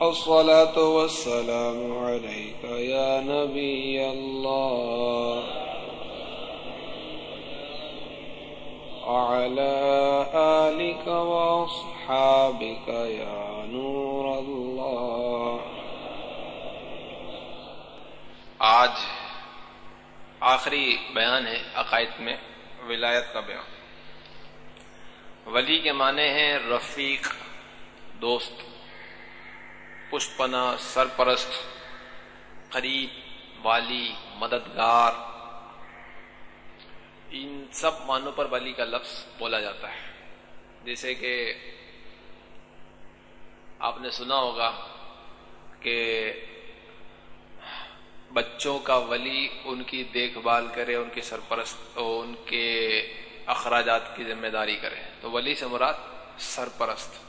الصلاة والسلام عليك يا نبي الله. وعلى آلك وأصحابك يا نور الله. آج آخری بیان ہے عقائد میں ولایت کا بیان۔ ولی کے معنی ہیں رفیق، دوست۔ پشپنا سرپرست، قریب والی، مددگار، ان سب معنوں پر ولی کا لفظ بولا جاتا ہے۔ جیسے کہ آپ نے سنا ہوگا کہ بچوں کا ولی ان کی دیکھ بھال کرے، ان کی سرپرست، ان کے اخراجات کی ذمہ داری کرے۔ تو ولی سے مراد سرپرست۔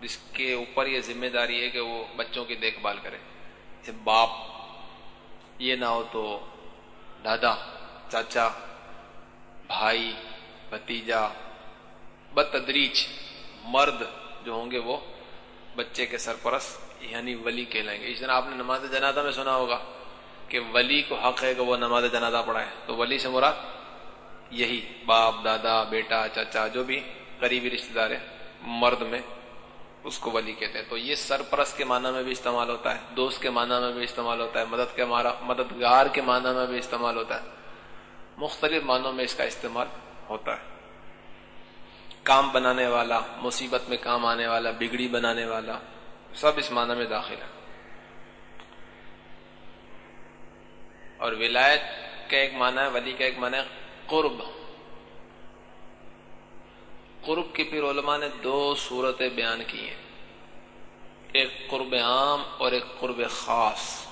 جس کے اوپر یہ ذمہ داری ہے کہ وہ بچوں کی دیکھ بھال کرے۔ جیسے باپ، یہ نہ ہو تو دادا، چاچا، بھائی، بھتیجا بتدریج مرد جو ہوں گے وہ بچے کے سرپرست یعنی ولی کہلائیں گے۔ اس طرح آپ نے نماز جنازہ میں سنا ہوگا کہ ولی کو حق ہے کہ وہ نماز جنازہ پڑھائے۔ تو ولی سے مراد یہی، باپ، دادا، بیٹا، چاچا، جو بھی قریبی رشتے دار ہے، مرد میں اس کو ولی کہتے ہیں۔ تو یہ سرپرست کے معنی میں بھی استعمال ہوتا ہے، دوست کے معنی میں بھی استعمال ہوتا ہے، مدد کے مددگار کے معنی میں بھی استعمال ہوتا ہے۔ مختلف معنوں میں اس کا استعمال ہوتا ہے۔ کام بنانے والا، مصیبت میں کام آنے والا، بگڑی بنانے والا، سب اس معنی میں داخل ہے۔ اور ولایت کا ایک معنی ہے، ولی کا ایک معنی ہے، قرب۔ قرب کی پھر علماء نے دو صورتیں بیان کی ہیں۔ ایک قرب عام اور ایک قرب خاص۔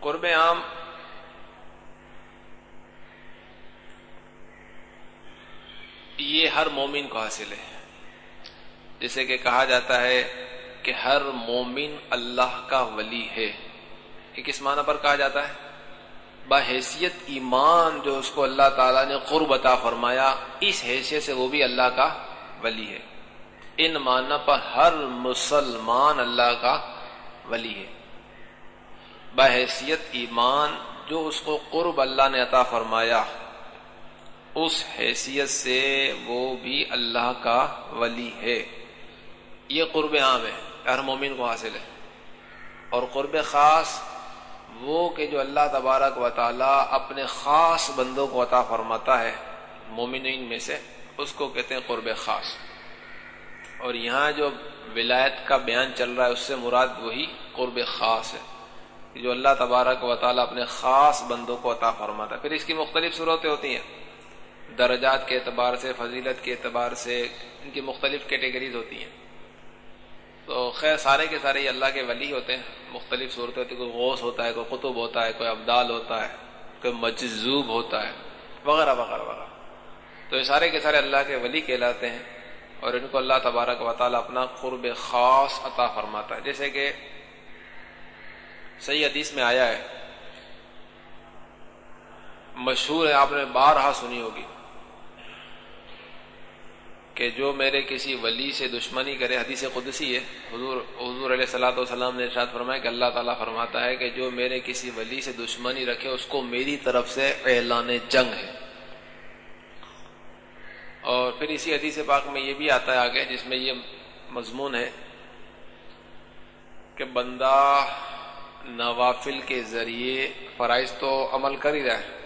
قرب عام یہ ہر مومن کو حاصل ہے۔ جیسے کہ کہا جاتا ہے کہ ہر مومن اللہ کا ولی ہے۔ یہ کس معنی پر کہا جاتا ہے؟ بحیثیت ایمان جو اس کو اللہ تعالیٰ نے قرب عطا فرمایا، اس حیثیت سے وہ بھی اللہ کا ولی ہے۔ ان معنی پر ہر مسلمان اللہ کا ولی ہے۔ بحیثیت ایمان جو اس کو قرب اللہ نے عطا فرمایا، اس حیثیت سے وہ بھی اللہ کا ولی ہے۔ یہ قرب عام ہے، ہر مومن کو حاصل ہے۔ اور قرب خاص وہ کہ جو اللہ تبارک و تعالی اپنے خاص بندوں کو عطا فرماتا ہے، مومنین میں سے، اس کو کہتے ہیں قرب خاص۔ اور یہاں جو ولایت کا بیان چل رہا ہے، اس سے مراد وہی قرب خاص ہے جو اللہ تبارک و تعالی اپنے خاص بندوں کو عطا فرماتا ہے۔ پھر اس کی مختلف صورتیں ہوتی ہیں۔ درجات کے اعتبار سے، فضیلت کے اعتبار سے ان کی مختلف کیٹیگریز ہوتی ہیں۔ تو خیر، سارے کے سارے یہ اللہ کے ولی ہوتے ہیں، مختلف صورتیں ہوتی ہیں کوئی غوث ہوتا ہے، کوئی قطب ہوتا ہے، کوئی ابدال ہوتا ہے، کوئی مجذوب ہوتا ہے، وغیرہ وغیرہ وغیرہ۔ تو یہ سارے کے سارے اللہ کے ولی کہلاتے ہیں اور ان کو اللہ تبارک و تعالیٰ اپنا قرب خاص عطا فرماتا ہے۔ جیسے کہ صحیح حدیث میں آیا ہے، مشہور ہے، آپ نے بارہا سنی ہوگی۔ کہ جو میرے کسی ولی سے دشمنی کرے، حدیث قدسی ہے، حضور حضور علیہ صلاۃ والسلام نے ارشاد فرمایا کہ اللہ تعالیٰ فرماتا ہے کہ جو میرے کسی ولی سے دشمنی رکھے، اس کو میری طرف سے اعلان جنگ ہے۔ اور پھر اسی حدیث پاک میں یہ بھی آتا ہے آگے، جس میں یہ مضمون ہے کہ بندہ نوافل کے ذریعے فرائض تو عمل کر ہی رہا ہے۔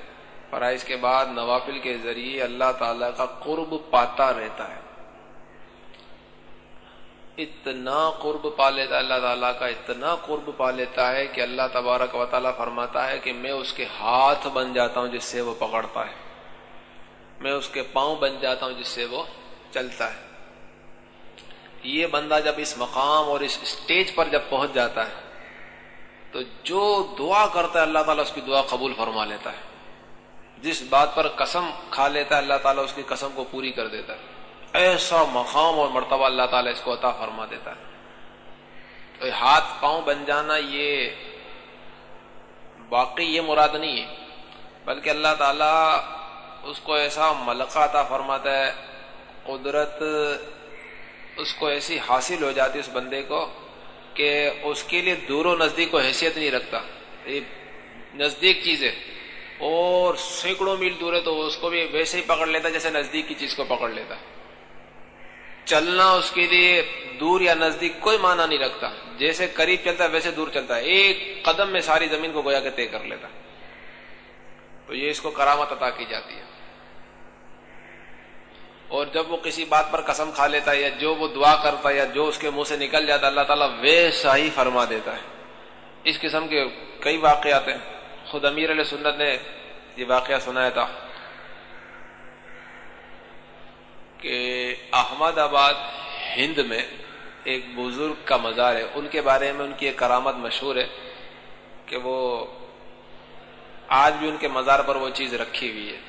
فرائض کے بعد نوافل کے ذریعے اللہ تعالی کا قرب پاتا رہتا ہے۔ اتنا قرب پا لیتا ہے، اللہ تعالیٰ کا اتنا قرب پا لیتا ہے کہ اللہ تبارک و تعالیٰ فرماتا ہے کہ میں اس کے ہاتھ بن جاتا ہوں جس سے وہ پکڑتا ہے۔ میں اس کے پاؤں بن جاتا ہوں جس سے وہ چلتا ہے۔ یہ بندہ جب اس مقام اور اس اسٹیج پر جب پہنچ جاتا ہے، تو جو دعا کرتا ہے، اللہ تعالیٰ اس کی دعا قبول فرما لیتا ہے۔ جس بات پر قسم کھا لیتا ہے اللہ تعالیٰ، اس کی قسم کو پوری کر دیتا ہے۔ ایسا مقام اور مرتبہ اللہ تعالیٰ اس کو عطا فرما دیتا ہے۔ تو ہاتھ پاؤں بن جانا یہ باقی یہ مراد نہیں ہے، بلکہ اللہ تعالیٰ اس کو ایسا ملکہ عطا فرماتا ہے، قدرت اس کو ایسی حاصل ہو جاتی اس بندے کو کہ اس کے لیے دور و نزدیک کو حیثیت نہیں رکھتا۔ یہ نزدیک چیز ہے۔ اور سینکڑوں میل دور ہے تو اس کو بھی ویسے ہی پکڑ لیتا جیسے نزدیک کی چیز کو پکڑ لیتا۔ چلنا اس کے لیے دور یا نزدیک کوئی معنی نہیں رکھتا۔ جیسے قریب چلتا ہے ویسے دور چلتا ہے۔ ایک قدم میں ساری زمین کو گویا کے طے کر لیتا۔ تو یہ اس کو کرامت عطا کی جاتی ہے۔ اور جب وہ کسی بات پر قسم کھا لیتا ہے یا جو وہ دعا کرتا ہے یا جو اس کے منہ سے نکل جاتا ہے، اللہ تعالیٰ ویسا ہی فرما دیتا ہے۔ اس قسم کے کئی واقعات ہیں۔ خود امیر علیہ سنت نے یہ واقعہ سنایا تھا کہ احمد آباد ہند میں ایک بزرگ کا مزار ہے۔ ان کے بارے میں ان کی ایک کرامت مشہور ہے کہ وہ آج بھی ان کے مزار پر وہ چیز رکھی ہوئی ہے۔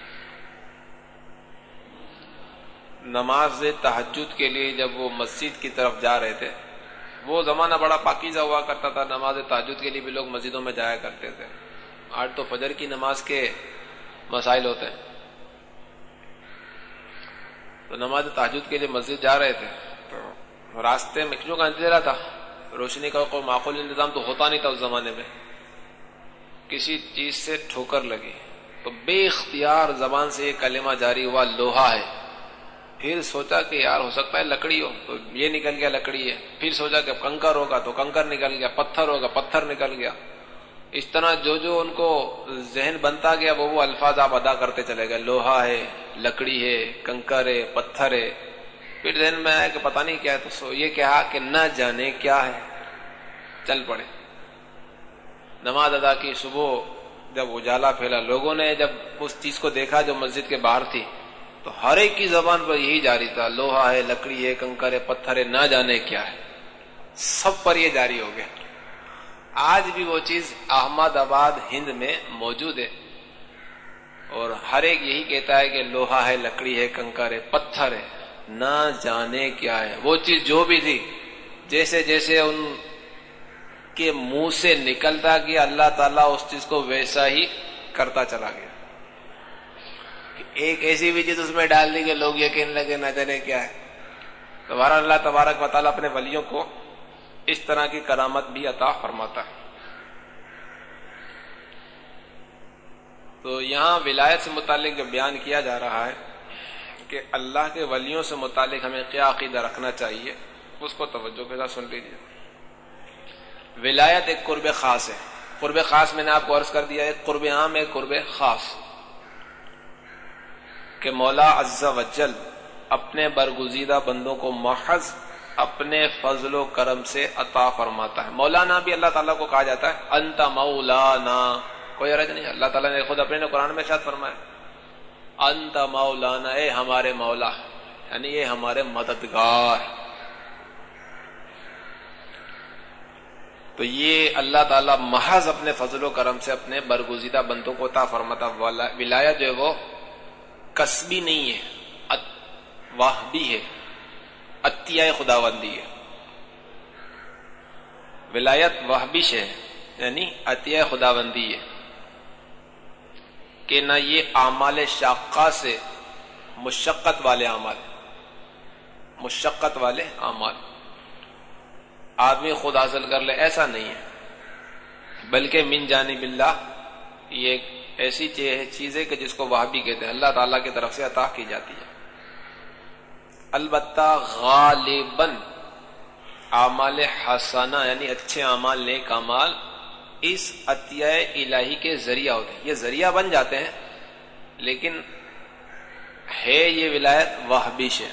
نماز تحجد کے لیے جب وہ مسجد کی طرف جا رہے تھے، وہ زمانہ بڑا پاکیزہ ہوا کرتا تھا۔ نماز تحجد کے لیے بھی لوگ مسجدوں میں جایا کرتے تھے۔ آج تو فجر کی نماز کے مسائل ہوتے ہیں۔ تو نماز تحجد کے لیے مسجد جا رہے تھے۔ تو راستے میں کیوں کا اندھیرا تھا؟ روشنی کا کوئی معقول انتظام تو ہوتا نہیں تھا اس زمانے میں۔ کسی چیز سے ٹھوکر لگی۔ تو بے اختیار زبان سے یہ کلمہ جاری ہوا، لوہا ہے۔ پھر سوچا کہ یار ہو سکتا ہے لکڑی ہو۔ تو یہ نکل گیا لکڑی ہے۔ پھر سوچا کہ کنکر ہوگا تو کنکر نکل گیا، پتھر ہوگا، پتھر نکل گیا۔ اس طرح جو جو ان کو ذہن بنتا گیا، وہ وہ الفاظ آپ ادا کرتے چلے گئے۔ لوہا ہے، لکڑی ہے، کنکر ہے، پتھر ہے۔ پھر ذہن میں آیا کہ پتہ نہیں کیا ہے، تو سو یہ کہا کہ نہ جانے کیا ہے۔ چل پڑے۔ نماز ادا کی صبح، جب اجالا پھیلا، لوگوں نے جب اس چیز کو دیکھا جو مسجد کے باہر تھی، تو ہر ایک کی زبان پر یہی جاری تھا۔ لوہا ہے، لکڑی ہے، کنکر ہے، پتھر ہے، نہ جانے کیا ہے۔ سب پر یہ جاری ہو گیا۔ آج بھی وہ چیز احمد آباد ہند میں موجود ہے۔ اور ہر ایک یہی کہتا ہے کہ لوہا ہے، لکڑی ہے، کنکر ہے، پتھر ہے۔ نہ جانے کیا ہے۔ وہ چیز جو بھی تھی، جیسے جیسے ان کے منہ سے نکلتا گیا، اللہ تعالیٰ اس چیز کو ویسا ہی کرتا چلا گیا۔ ایک ایسی بھی چیز اس میں ڈال دی کہ لوگ یقین لگے نہ جانے کیا ہے۔ دوبارہ اللہ، تبارک و تعالیٰ اپنے ولیوں کو اس طرح کی کرامت بھی عطا فرماتا ہے۔ تو یہاں ولایت سے متعلق جو بیان کیا جا رہا ہے کہ اللہ کے ولیوں سے متعلق ہمیں کیا عقیدہ رکھنا چاہیے، اس کو توجہ کے ساتھ سن لیجیے ولایت ایک قرب خاص ہے۔ قرب خاص میں نے آپ کو عرض کر دیا، ایک قرب عام ہے قرب خاص۔ کہ مولا عز و جل اپنے برگزیدہ بندوں کو محض اپنے فضل و کرم سے عطا فرماتا ہے۔ مولانا بھی اللہ تعالیٰ کو کہا جاتا ہے، انت مولانا۔ کوئی عرض نہیں، اللہ تعالیٰ نے خود اپنے قرآن میں شاید فرمایا۔ انت مولانا، اے ہمارے مولا یعنی یہ ہمارے مددگار۔ تو یہ اللہ تعالیٰ محض اپنے فضل و کرم سے اپنے برگزیدہ بندوں کو عطا فرماتا ولایت جو ہے وہ کسبی نہیں ہے واہ بھی ہے۔ عطیہ خدا بندی ہے۔ ولایت وحبش ہے یعنی عطیہ خدا بندی ہے۔ کہ نہ یہ اعمال شاقہ سے مشقت والے اعمال مشقت والے اعمال۔ آدمی خود حاصل کر لے، ایسا نہیں ہے۔ بلکہ من جانب اللہ، یہ ایک ایسی چیز ہے کہ جس کو وہ بھی کہتے ہیں۔ اللہ تعالیٰ کی طرف سے عطا کی جاتی ہے۔ البتہ غالباً اعمال حسانہ یعنی اچھے اعمال، نیک اعمال اس عطیہ الہی کے ذریعہ ہوتے ہیں۔ یہ ذریعہ بن جاتے ہیں، لیکن ہے یہ ولایت وحبش ہے۔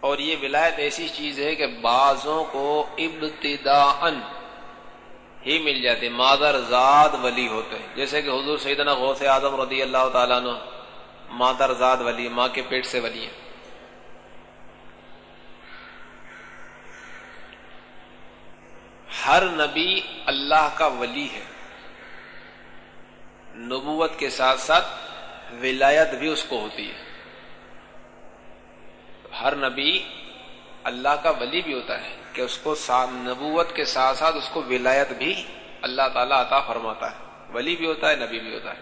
اور یہ ولایت ایسی چیز ہے کہ بعضوں کو ابتدا ہی مل جاتے مادر زاد ولی ہوتے ہیں۔ جیسے کہ حضور سیدنا غوث اعظم رضی اللہ تعالیٰ عنہ مادر زاد ولی، ماں کے پیٹ سے ولی ہیں۔ ہر نبی اللہ کا ولی ہے۔ نبوت کے ساتھ ساتھ ولایت بھی اس کو ہوتی ہے۔ ہر نبی اللہ کا ولی بھی ہوتا ہے کہ اس کو نبوت کے ساتھ ساتھ اس کو ولایت بھی اللہ تعالیٰ عطا فرماتا ہے۔ ولی بھی ہوتا ہے، نبی بھی ہوتا ہے۔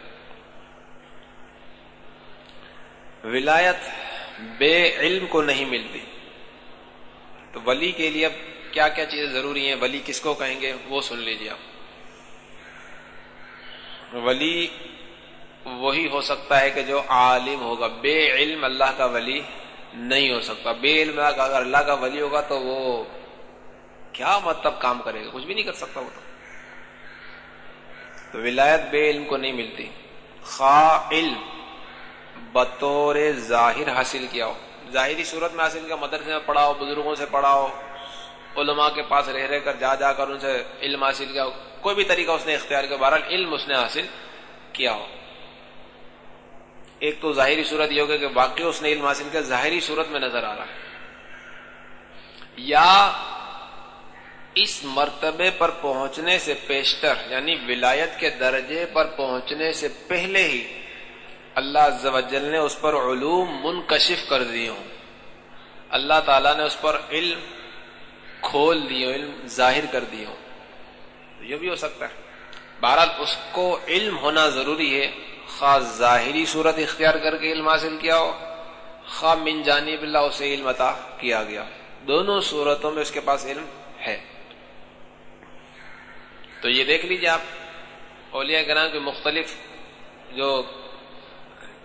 ولایت بے علم کو نہیں ملتی۔ تو ولی کے لیے کیا کیا چیزیں ضروری ہیں، ولی کس کو کہیں گے؟ وہ سن لیجیے آپ۔ ولی وہی ہو سکتا ہے کہ جو عالم ہوگا۔ بے علم اللہ کا ولی نہیں ہو سکتا۔ بے علم اللہ کا، اگر اللہ کا ولی ہوگا تو وہ کیا مطلب کام کرے گا؟ کچھ بھی نہیں کر سکتا وہ تو۔ ولایت بے علم کو نہیں ملتی۔ خا علم بطور ظاہر حاصل کیا ہو۔ ظاہری صورت میں حاصل کیا، مدرسے میں پڑھاؤ، بزرگوں سے پڑھاؤ علماء کے پاس رہ رہ کر جا جا کر ان سے علم حاصل کیا ہو۔ کوئی بھی طریقہ اس نے اختیار کیا، بہرحال علم اس نے حاصل کیا ہو۔ ایک تو ظاہری صورت یہ ہوگا کہ واقعی اس نے علم حاصل کیا، ظاہری صورت میں نظر آ رہا ہے۔ یا اس مرتبے پر پہنچنے سے پیشتر یعنی ولایت کے درجے پر پہنچنے سے پہلے ہی اللہ عز و جل نے اس پر علوم منکشف کر دی ہوں۔ اللہ تعالیٰ نے اس پر علم کھول دی علم ظاہر کر دی ہوں۔ یہ بھی ہو سکتا ہے۔ بہرحال اس کو علم ہونا ضروری ہے۔ خاص ظاہری صورت اختیار کر کے علم حاصل کیا ہو، خواہ من جانب اللہ اسے علم عطا کیا گیا۔ دونوں صورتوں میں اس کے پاس علم ہے۔ تو یہ دیکھ لیجیے آپ۔ اولیاء کرام کے مختلف جو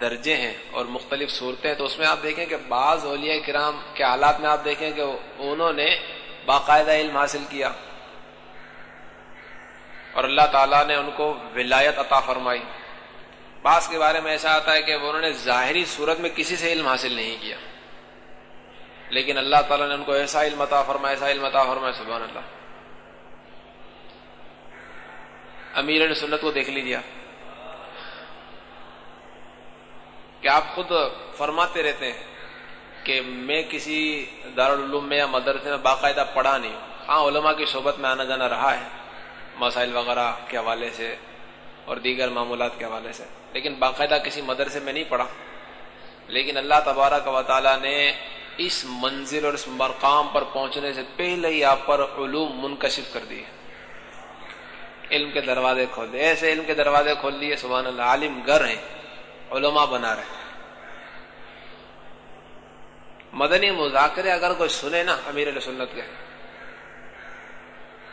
درجے ہیں اور مختلف صورتیں تو اس میں آپ دیکھیں کہ بعض اولیاء کرام کے حالات میں آپ دیکھیں کہ انہوں نے باقاعدہ علم حاصل کیا۔ اور اللہ تعالیٰ نے ان کو ولایت عطا فرمائی۔ بعض کے بارے میں ایسا آتا ہے کہ انہوں نے ظاہری صورت میں کسی سے علم حاصل نہیں کیا۔ لیکن اللہ تعالیٰ نے ان کو ایسا علم عطا فرمایا، ایسا علم عطا فرمایا سبحان اللہ امیر نے سنت کو دیکھ لیجیے کہ آپ خود فرماتے رہتے ہیں۔ کہ میں کسی دارالعلوم میں یا مدرسے میں باقاعدہ پڑھا نہیں۔ ہاں علماء کی صحبت میں آنا جانا رہا ہے، مسائل وغیرہ کے حوالے سے اور دیگر معمولات کے حوالے سے، لیکن باقاعدہ کسی مدرسے میں نہیں پڑھا۔ لیکن اللہ تبارک و تعالیٰ نے اس منزل اور اس مرقام پر پہنچنے سے پہلے ہی آپ پر علوم منکشف کر دیے۔ علم کے دروازے کھول دیے۔ ایسے علم کے دروازے کھول دیے، سبحان اللہ، عالم گر ہیں، علماء بنا رہے مدنی مذاکرے اگر کوئی سنے نا امیر علیہ سنت کے،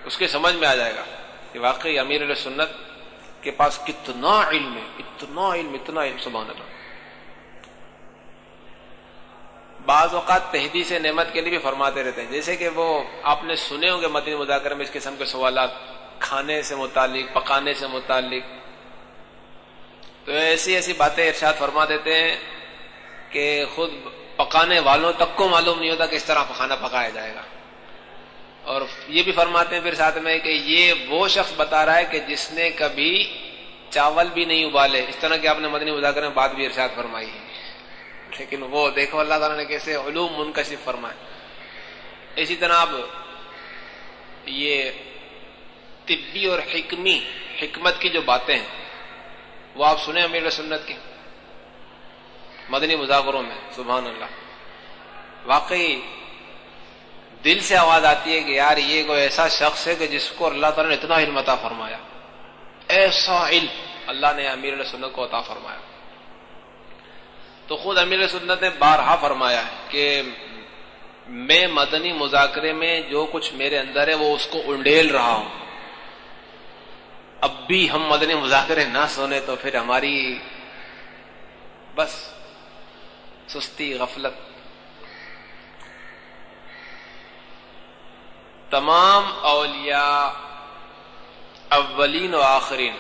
اس کے سمجھ میں آ جائے گا کہ واقعی امیر علیہ سنت کے پاس کتنا علم ہے، اتنا علم اتنا علم، سبحان اللہ۔ بعض اوقات تحدیث نعمت کے لیے بھی فرماتے رہتے ہیں۔ جیسے کہ وہ آپ نے سنے ہوں گے مدنی مذاکرے میں اس قسم کے سوالات، کھانے سے متعلق، پکانے سے متعلق۔ تو ایسی ایسی باتیں ارشاد فرما دیتے ہیں کہ خود پکانے والوں تک کو معلوم نہیں ہوتا کہ اس طرح کھانا پکایا جائے گا۔ اور یہ بھی فرماتے ہیں پھر ساتھ میں کہ یہ وہ شخص بتا رہا ہے کہ جس نے کبھی چاول بھی نہیں ابالے۔ اس طرح کہ آپ نے مدنی مذاکر میں بات بھی ارشاد فرمائی ہے۔ لیکن وہ دیکھو اللہ تعالیٰ نے کیسے علوم منکشف فرمائے۔ اسی طرح اب یہ طبی اور حکمی، حکمت کی جو باتیں ہیں، وہ آپ سنیں امیر سنت کی۔ مدنی مذاکروں میں، سبحان اللہ۔ واقعی دل سے آواز آتی ہے کہ یار یہ کوئی ایسا شخص ہے کہ جس کو اللہ تعالیٰ نے اتنا علم عطا فرمایا۔ ایسا علم اللہ نے امیر سنت کو عطا فرمایا۔ تو خود امیر سنت نے بارہا فرمایا کہ میں مدنی مذاکرے میں جو کچھ میرے اندر ہے وہ اس کو انڈیل رہا ہوں۔ اب بھی ہم مدنی مذاکرے نہ سونے تو پھر ہماری بس سستی غفلت۔ تمام اولیاء اولین و آخرین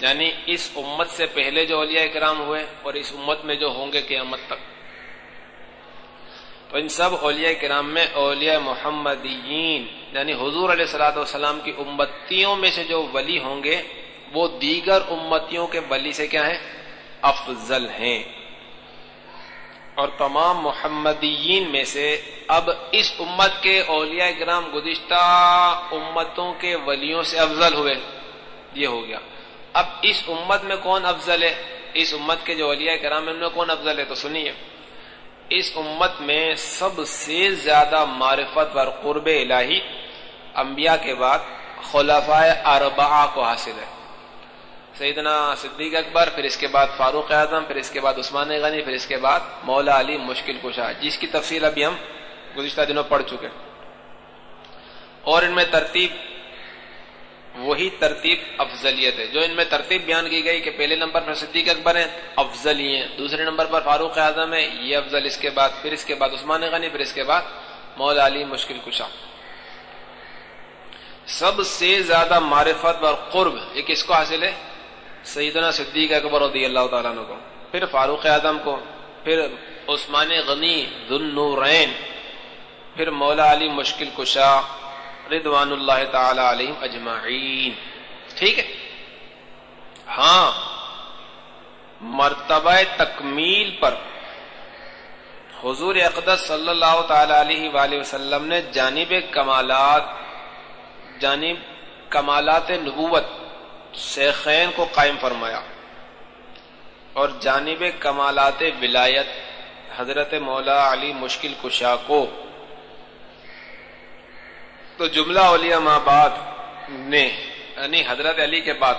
یعنی اس امت سے پہلے جو اولیاء کرام ہوئے اور اس امت میں جو ہوں گے قیامت تک۔ تو ان سب اولیاء کرام میں اولیاء محمدین یعنی حضور علیہ السلاۃ والسلام کی امتیوں میں سے جو ولی ہوں گے، وہ دیگر امتیوں کے ولی سے کیا ہیں؟ افضل ہیں۔ اور تمام محمدین میں سے اب اس امت کے اولیاء گرام گزشتہ امتوں کے ولیوں سے افضل ہوئے۔ یہ ہو گیا۔ اب اس امت میں کون افضل ہے؟ اس امت کے جو اولیاء کرام ان میں کون افضل ہے؟ تو سنیے۔ اس امت میں سب سے زیادہ معرفت اور قرب الہی انبیاء کے بعد خلفائے اربعہ کو حاصل ہے۔ سیدنا صدیق اکبر، پھر اس کے بعد فاروق اعظم، پھر اس کے بعد عثمان غنی، پھر اس کے بعد مولا علی مشکل کشا۔ جس کی تفصیل ابھی ہم گزشتہ دنوں پڑھ چکے اور ان میں ترتیب، وہی ترتیب افضلیت ہے۔ جو ان میں ترتیب بیان کی گئی کہ پہلے نمبر پر صدیق اکبر ہیں، افضل ہی ہیں۔ دوسرے نمبر پر فاروق اعظم ہے یہ افضل۔ اس کے بعد، پھر اس کے بعد عثمان غنی، پھر اس کے بعد مولا علی مشکل کشا۔ سب سے زیادہ معرفت اور قرب، یہ کس کو حاصل ہے؟ سیدنا صدیق اکبر رضی اللہ تعالیٰ عنہ کو، پھر فاروق اعظم کو، پھر عثمان غنی ذن نورین پھر مولا علی مشکل کشا ردوان اللہ تعالی علیہ اجمعین۔ ٹھیک ہے؟ ہاں مرتبہ تکمیل پر حضور اقدس صلی اللہ تعالی علیہ وآلہ وسلم نے جانب کمالات جانب کمالات نبوت شیخین کو قائم فرمایا۔ اور جانب کمالات ولایت، حضرت مولا علی مشکل کشا کو۔ تو جملہ اولیاء ماں بعد نے یعنی حضرت علی کے بعد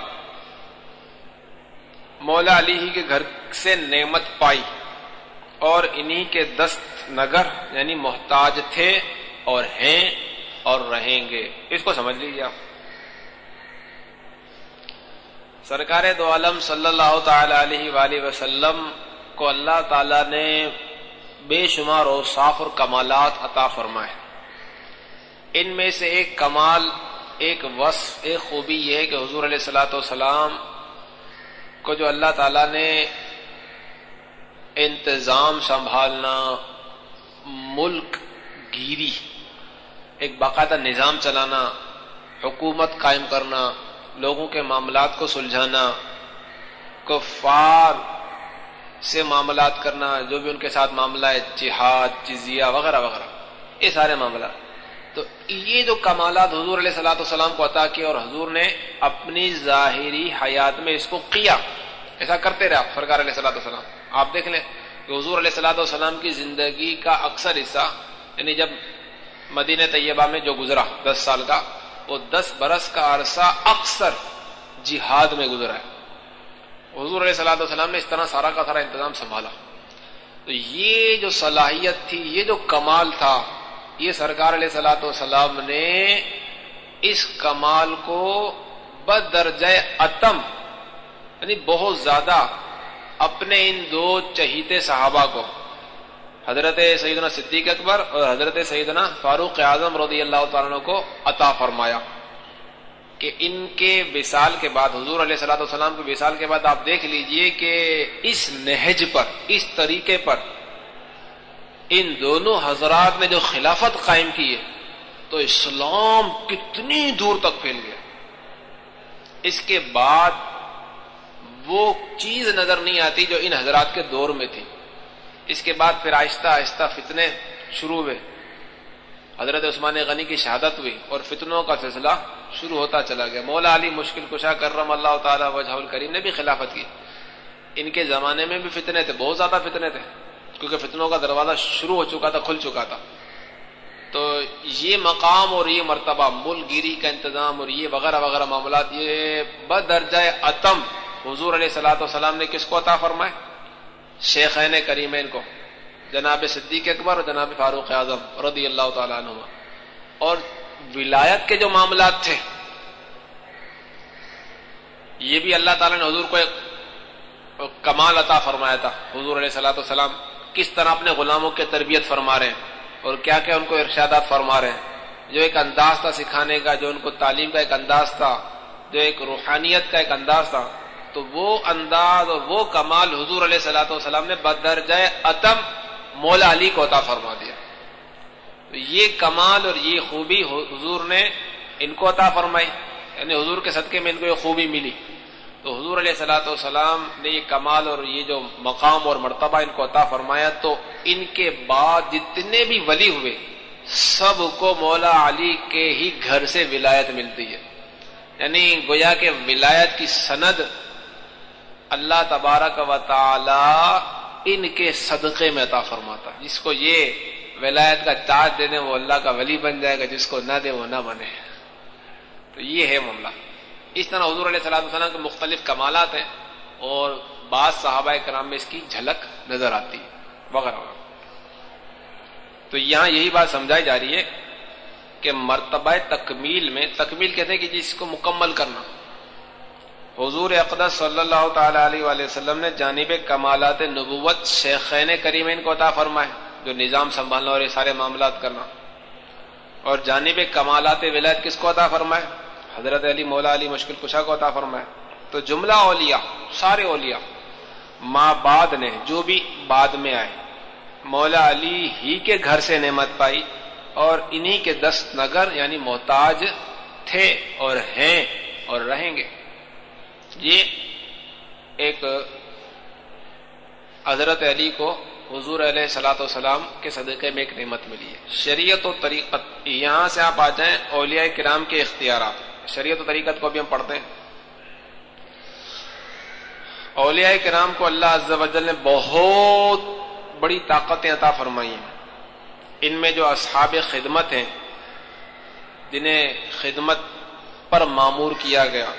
مولا علی ہی کے گھر سے نعمت پائی۔ اور انہی کے دست نگر یعنی محتاج تھے اور ہیں اور رہیں گے۔ اس کو سمجھ لیجیے آپ۔ سرکار دو عالم صلی اللہ تعالی علیہ وآلہ وسلم کو اللہ تعالی نے بے شمار و صاف اور کمالات عطا فرمائے۔ ان میں سے ایک کمال، ایک وصف، ایک خوبی یہ ہے کہ حضور علیہ السلاۃ والسلام کو جو اللہ تعالی نے انتظام سنبھالنا، ملک گیری، ایک باقاعدہ نظام چلانا، حکومت قائم کرنا لوگوں کے معاملات کو سلجھانا، کفار سے معاملات کرنا، جو بھی ان کے ساتھ معاملہ ہے، جہاد، جزیہ وغیرہ وغیرہ، یہ سارے معاملات۔ تو یہ جو کمالات حضور علیہ سلاۃ والسلام کو عطا کیا اور حضور نے اپنی ظاہری حیات میں اس کو کیا، ایسا کرتے رہے آپ، سرکار علیہ سلاۃ والسلام۔ آپ دیکھ لیں کہ حضور علیہ سلاۃ والسلام کی زندگی کا اکثر حصہ یعنی جب مدین طیبہ میں جو گزرا، دس سال کا وہ دس برس کا عرصہ اکثر جہاد میں گزرا ہے۔ حضور علیہ صلاح والسلام نے اس طرح سارا کا سارا انتظام سنبھالا۔ تو یہ جو صلاحیت تھی، یہ جو کمال تھا، یہ سرکار علیہ سلاۃ والسلام نے اس کمال کو بدرجہ اتم یعنی بہت زیادہ اپنے ان دو چہیتے صحابہ کو حضرت سیدنا صدیق اکبر اور حضرت سیدنا فاروق اعظم رضی اللہ تعالیٰ کو عطا فرمایا کہ ان کے وصال کے بعد، حضور علیہ صلاح والسلام کے وصال کے بعد آپ دیکھ لیجیے کہ اس نہج پر، اس طریقے پر ان دونوں حضرات نے جو خلافت قائم کی ہے، تو اسلام کتنی دور تک پھیل گیا۔ اس کے بعد وہ چیز نظر نہیں آتی جو ان حضرات کے دور میں تھی۔ اس کے بعد پھر آہستہ آہستہ فتنے شروع ہوئے۔ حضرت عثمان غنی کی شہادت ہوئی اور فتنوں کا سلسلہ شروع ہوتا چلا گیا۔ مولا علی مشکل کشا کرم اللہ تعالیٰ وجہ الکریم نے بھی خلافت کی۔ ان کے زمانے میں بھی فتنے تھے، بہت زیادہ فتنے تھے، کیونکہ فتنوں کا دروازہ شروع ہو چکا تھا، کھل چکا تھا۔ تو یہ مقام اور یہ مرتبہ مل گیری کا انتظام اور یہ وغیرہ وغیرہ معاملات، یہ بدرجہ اتم حضور علیہ سلاۃ والسلام نے کس کو عطا فرمائے؟ شیخین کریمین کو، جناب صدیق اکبر اور جناب فاروق اعظم رضی اللہ تعالیٰ عنہ اور ولایت کے جو معاملات تھے، یہ بھی اللہ تعالیٰ نے حضور کو ایک کمال عطا فرمایا تھا۔ حضور علیہ صلاۃ والسلام کس طرح اپنے غلاموں کے تربیت فرما رہے ہیں اور کیا کیا ان کو ارشادات فرما رہے ہیں۔ جو ایک انداز تھا سکھانے کا، جو ان کو تعلیم کا ایک انداز تھا، جو ایک روحانیت کا ایک انداز تھا تو وہ انداز اور وہ کمال حضور علیہ صلاح والسلام نے بدرجہ اتم مولا علی کو عطا فرما دیا۔ تو یہ کمال اور یہ خوبی حضور نے ان کو عطا فرمائی یعنی حضور کے صدقے میں ان کو یہ خوبی ملی۔ تو حضور علیہ سلاۃ والسلام نے یہ کمال اور یہ جو مقام اور مرتبہ ان کو عطا فرمایا، تو ان کے بعد جتنے بھی ولی ہوئے، سب کو مولا علی کے ہی گھر سے ولایت ملتی ہے۔ یعنی گویا کے ولایت کی سند اللہ تبارک و تعالی ان کے صدقے میں عطا فرماتا جس کو یہ ولایت کا تاج دے دیں وہ اللہ کا ولی بن جائے گا، جس کو نہ دے، وہ نہ بنے۔ تو یہ ہے معاملہ۔ اس طرح حضور علیہ صلاح وسلم کے مختلف کمالات ہیں اور بعض صحابہ کرام میں اس کی جھلک نظر آتی ہے۔ وغیرہ وغیرہ۔ تو یہاں یہی بات سمجھائی جا رہی ہے کہ مرتبہ تکمیل میں، تکمیل کہتے ہیں کہ جس کو مکمل کرنا۔ حضور اقدس صلی اللہ تعالی علیہ وآلہ وسلم نے جانب کمالات نبوت شیخین کریمین کو عطا فرمائے، جو نظام سنبھالنا اور یہ سارے معاملات کرنا۔ اور جانب کمالات ولایت کس کو عطا فرمائے؟ حضرت علی، مولا علی، مشکل کشا کو عطا فرمائے۔ تو جملہ اولیاء، سارے اولیاء ماں بعد نے، جو بھی بعد میں آئے، مولا علی ہی کے گھر سے نعمت پائی اور انہی کے دست نگر یعنی محتاج تھے اور ہیں اور رہیں گے۔ یہ ایک حضرت علی کو حضور علیہ سلاۃ والسلام کے صدقے میں ایک نعمت ملی ہے۔ شریعت و طریقت، یہاں سے آپ آ جائیں، اولیاء کرام کے اختیارات۔ شریعت و طریقت کو بھی ہم پڑھتے ہیں۔ اولیاء کرام کو اللہ عز و جل نے بہت بڑی طاقتیں عطا فرمائی ہیں۔ ان میں جو اصحاب خدمت ہیں، جنہیں خدمت پر معمور کیا گیا۔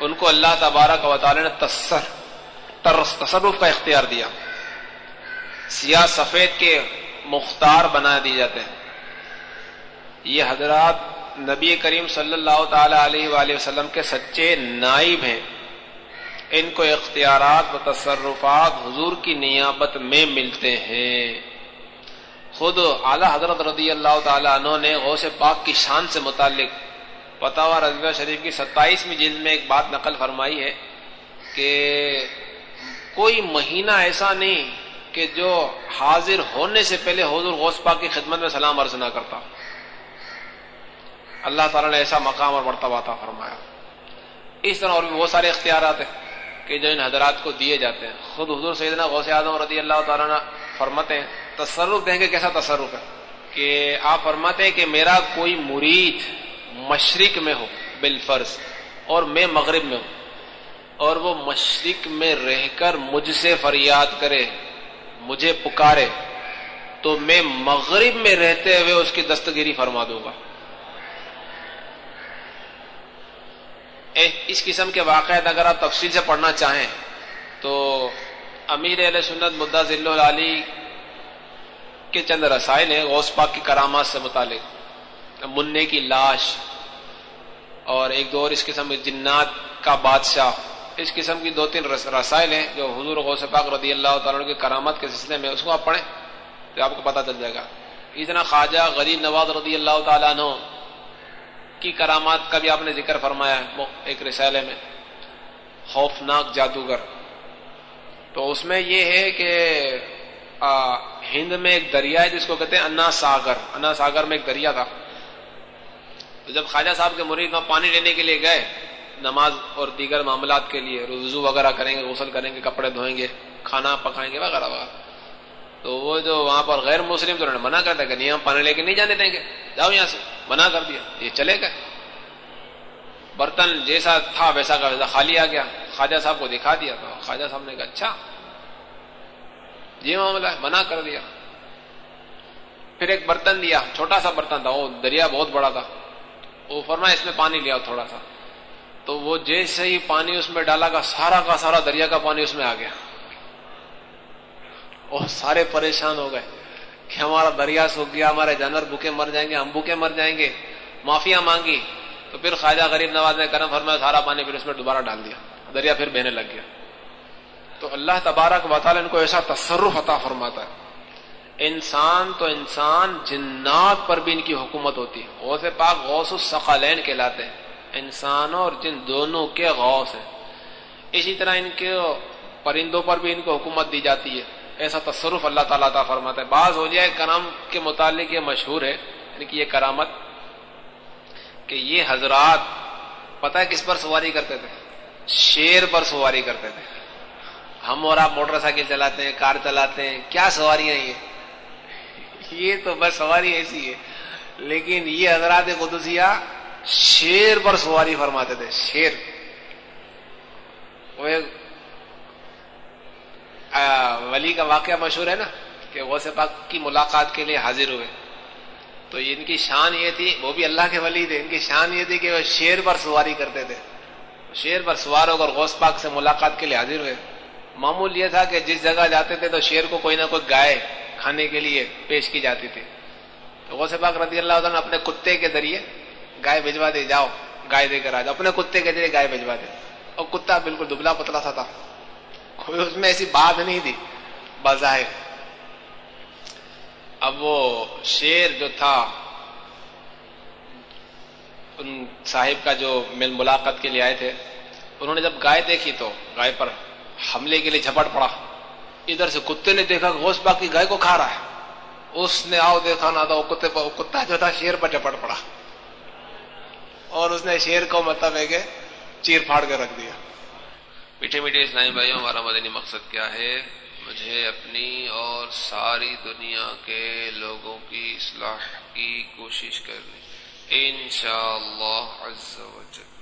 ان کو اللہ تبارک و تعالی نے تصر تصرف کا اختیار دیا۔ سیاہ سفید کے مختار بنا دی جاتے ہیں۔ یہ حضرات نبی کریم صلی اللہ تعالی علیہ وآلہ وسلم کے سچے نائب ہیں۔ ان کو اختیارات و تصرفات حضور کی نیابت میں ملتے ہیں۔ خود اعلی حضرت رضی اللہ تعالیٰ عنہ نے غوث پاک کی شان سے متعلق فتح رضویہ شریف کی ستائیسویں جلد میں ایک بات نقل فرمائی ہے کہ کوئی مہینہ ایسا نہیں کہ جو حاضر ہونے سے پہلے حضور غوث پاک کی خدمت میں سلام عرض نہ کرتا اللہ تعالیٰ نے ایسا مقام اور مرتبہ تھا فرمایا۔ اس طرح اور بھی بہت سارے اختیارات ہیں کہ جو ان حضرات کو دیے جاتے ہیں۔ خود حضور سیدنا غوث اعظم رضی اللہ تعالیٰ فرماتے ہیں، تصرف دیں گے کیسا تصرف ہے؟ کہ آپ فرماتے ہیں کہ میرا کوئی مرید مشرق میں ہو بالفرض، اور میں مغرب میں ہوں۔ اور وہ مشرق میں رہ کر مجھ سے فریاد کرے، مجھے پکارے، تو میں مغرب میں رہتے ہوئے اس کی دستگیری فرما دوں گا۔ اس قسم کے واقعات اگر آپ تفصیل سے پڑھنا چاہیں، تو امیر علیہ سنت مدعا ذل علی کے چند رسائل ہیں، غوث پاک کی کرامات سے متعلق۔ منع کی لاش اور ایک دو اور اس قسم کے جنات کا بادشاہ۔ اس قسم کی دو تین رسائل ہیں جو حضور غوث پاک رضی اللہ تعالیٰ کی کرامت کے سلسلے میں اس کو آپ پڑھیں تو آپ کو پتہ چل جائے گا۔ اتنا خواجہ غریب نواز رضی اللہ تعالیٰ عنہ کی کرامات کا بھی آپ نے ذکر فرمایا ہے ایک رسالے میں۔ خوفناک جادوگر۔ تو اس میں یہ ہے کہ ہند میں ایک دریا ہے جس کو کہتے ہیں انا ساگر۔ انا ساگر میں ایک دریا تھا۔ تو جب خواجہ صاحب کے مرید وہاں پانی لینے کے لیے گئے، نماز اور دیگر معاملات کے لیے وضو وغیرہ کریں گے، غسل کریں گے، کپڑے دھوئیں گے، کھانا پکائیں گے، وغیرہ وغیرہ۔ تو وہ جو وہاں پر غیر مسلم تو انہوں نے منع کر دیا کہ نہیں، ہم پانی لے کے نہیں جانے دیں گے، جاؤ یہاں سے۔ منع کر دیا۔ یہ چلے گئے۔ برتن جیسا تھا ویسا کا ویسا خالی آ گیا۔ خواجہ صاحب کو دکھا دیا تو خواجہ صاحب نے کہا اچھا۔ یہ معاملہ ہے، منع کر دیا۔ پھر ایک برتن دیا، چھوٹا سا برتن تھا، وہ دریا بہت بڑا تھا۔ وہ فرما اس میں پانی لیا تھوڑا سا۔ تو وہ جیسے ہی پانی اس میں ڈالا گا، سارا کا سارا دریا کا پانی اس میں آ گیا۔ اور سارے پریشان ہو گئے کہ ہمارا دریا سوکھ گیا، ہمارے جانور بھوکے مر جائیں گے، ہم بھوکے مر جائیں گے معافیا مانگی۔ تو پھر خواجہ غریب نواز نے کرم فرمایا، سارا پانی پھر اس میں دوبارہ ڈال دیا۔ دریا پھر بہنے لگ گیا۔ تو اللہ تبارک وطالعہ ان کو ایسا تصرف عطا فرماتا ہے۔ انسان تو انسان جنات پر بھی ان کی حکومت ہوتی ہے۔ غوث پاک، غوث الثقلین کہلاتے ہیں۔ انسانوں اور جن دونوں کے غوث ہیں۔ اسی طرح ان کے پرندوں پر بھی ان کو حکومت دی جاتی ہے۔ ایسا تصرف اللہ تعالیٰ تعالیٰ فرماتا ہے۔ بعض ہو جائے کرام کے متعلق یہ مشہور ہے یعنی کہ یہ کرامت کہ یہ حضرات پتہ ہے کس پر سواری کرتے تھے؟ شیر پر سواری کرتے تھے۔ ہم اور آپ موٹر سائیکل چلاتے ہیں، کار چلاتے ہیں، کیا سواریاں یہ؟ یہ تو بس سواری ایسی ہے۔ لیکن یہ حضرات قدسیہ شیر پر سواری فرماتے تھے، شیر۔ وہ ولی کا واقعہ مشہور ہے نا، کہ غوث پاک کی ملاقات کے لیے حاضر ہوئے۔ تو ان کی شان یہ تھی، وہ بھی اللہ کے ولی تھے، ان کی شان یہ تھی کہ وہ شیر پر سواری کرتے تھے۔ شیر پر سوار ہو کر غوث پاک سے ملاقات کے لیے حاضر ہوئے۔ معمول یہ تھا کہ جس جگہ جاتے تھے تو شیر کو کوئی نہ کوئی گائے کھانے کے لیے پیش کی جاتی تھی۔ تو غوث پاک رضی اللہ عنہ اپنے کتے کے ذریعے گائے بھجوا دے، جاؤ، گائے دے کر آ جاؤ۔ اپنے کتے کے ذریعے گائے بھجوا دے۔ اور کتا بالکل دبلا پتلا سا تھا۔ کوئی اس میں ایسی بات نہیں تھی۔ بظاہر۔ اب وہ شیر جو تھا، ان صاحب کا جو مل ملاقات کے لیے آئے تھے، انہوں نے جب گائے دیکھی تو گائے پر حملے کے لیے جھپٹ پڑا۔ ادھر سے کتے نے دیکھا کہ غوث باغ کی گائے کو کھا رہا ہے۔ اس نے آؤ دیکھا نہ تھا وہ کتے پر کتا جو تھا شیر پر جھپٹ پڑا۔ اور اس نے شیر کو مطلب ہے کہ چیر پھاڑ کے رکھ دیا۔ میٹھے میٹھے اسلامی بھائیوں، ہمارا مدنی مقصد کیا ہے؟ مجھے اپنی اور ساری دنیا کے لوگوں کی اصلاح کی کوشش کرنی۔ انشاءاللہ عز و جل۔